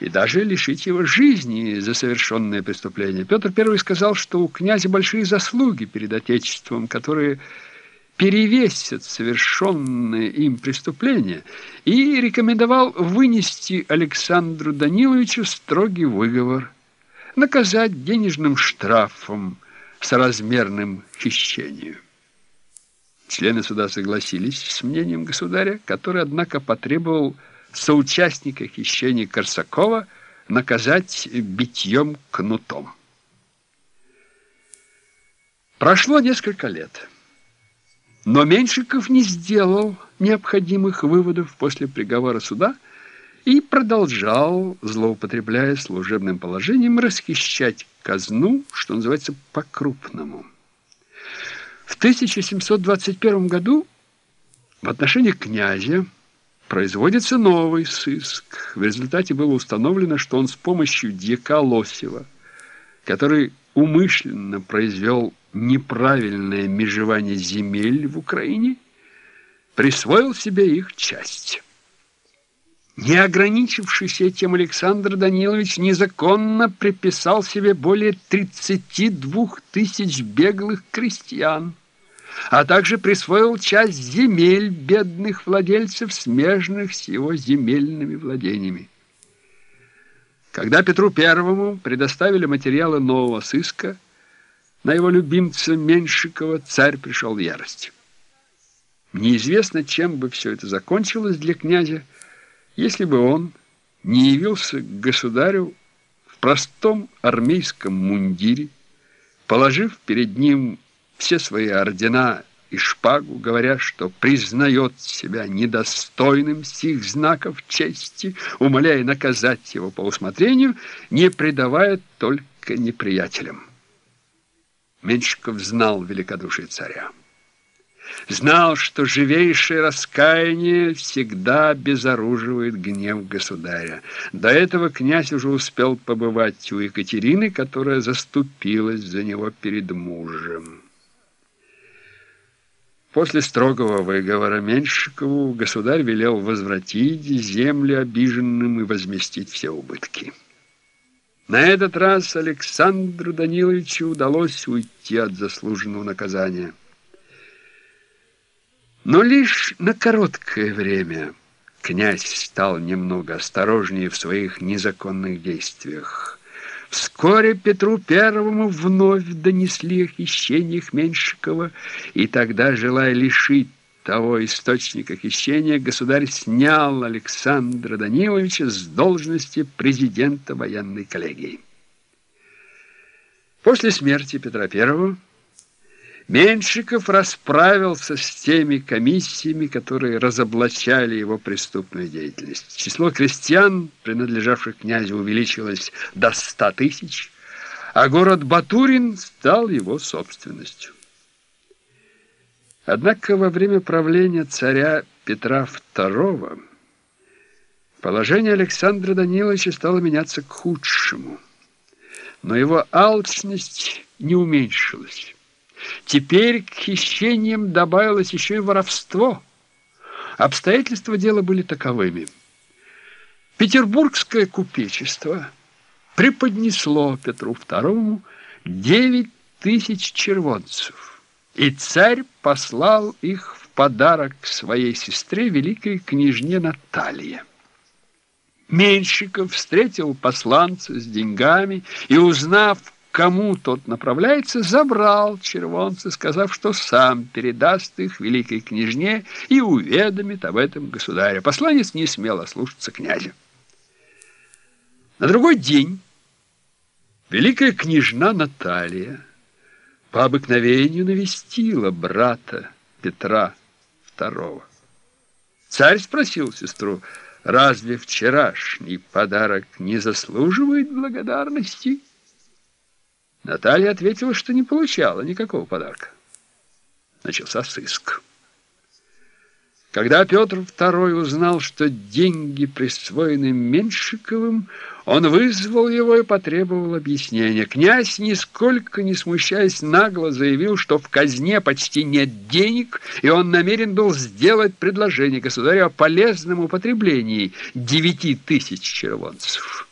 и даже лишить его жизни за совершенное преступление. Петр I сказал, что у князя большие заслуги перед Отечеством, которые перевесят совершенное им преступление, и рекомендовал вынести Александру Даниловичу строгий выговор, наказать денежным штрафом соразмерным хищению. Члены суда согласились с мнением государя, который, однако, потребовал соучастника хищения Корсакова наказать битьем кнутом. Прошло несколько лет. Но Меньшиков не сделал необходимых выводов после приговора суда и продолжал, злоупотребляя служебным положением, расхищать казну, что называется, по-крупному. В 1721 году в отношении князя производится новый сыск. В результате было установлено, что он с помощью дьяка Лосева, который умышленно произвел неправильное межевание земель в Украине, присвоил себе их часть. Не ограничившись этим, Александр Данилович незаконно приписал себе более 32 тысяч беглых крестьян, а также присвоил часть земель бедных владельцев, смежных с его земельными владениями. Когда Петру Первому предоставили материалы нового сыска, на его любимца Меньшикова царь пришел в ярость. Неизвестно, чем бы все это закончилось для князя, если бы он не явился к государю в простом армейском мундире, положив перед ним все свои ордена и шпагу, говоря, что признает себя недостойным сих знаков чести, умоляя наказать его по усмотрению, не предавая только неприятелям. Меньшиков знал великодушие царя. Знал, что живейшее раскаяние всегда безоруживает гнев государя. До этого князь уже успел побывать у Екатерины, которая заступилась за него перед мужем. После строгого выговора Меньшикову государь велел возвратить земли обиженным и возместить все убытки. На этот раз Александру Даниловичу удалось уйти от заслуженного наказания. Но лишь на короткое время князь стал немного осторожнее в своих незаконных действиях. Вскоре Петру Первому вновь донесли о хищениях Меньшикова, и тогда, желая лишить того источника хищения, государь снял Александра Даниловича с должности президента военной коллегии. После смерти Петра Первого Меньшиков расправился с теми комиссиями, которые разоблачали его преступную деятельность. Число крестьян, принадлежавших князю, увеличилось до ста тысяч, а город Батурин стал его собственностью. Однако во время правления царя Петра II положение Александра Даниловича стало меняться к худшему, но его алчность не уменьшилась. Теперь к хищениям добавилось еще и воровство. Обстоятельства дела были таковыми. Петербургское купечество преподнесло Петру II 9 тысяч червонцев, и царь послал их в подарок своей сестре, великой княжне Наталье. Меньшиков встретил посланца с деньгами и, узнав, кому тот направляется, забрал червонцы, сказав, что сам передаст их великой княжне и уведомит об этом государя. Посланец не смел ослушаться князя. На другой день великая княжна Наталья по обыкновению навестила брата Петра II. Царь спросил сестру, разве вчерашний подарок не заслуживает благодарности? Наталья ответила, что не получала никакого подарка. Начался сыск. Когда Петр II узнал, что деньги присвоены Меньшиковым, он вызвал его и потребовал объяснения. Князь, нисколько не смущаясь, нагло заявил, что в казне почти нет денег, и он намерен был сделать предложение государю о полезном употреблении девяти тысяч червонцев.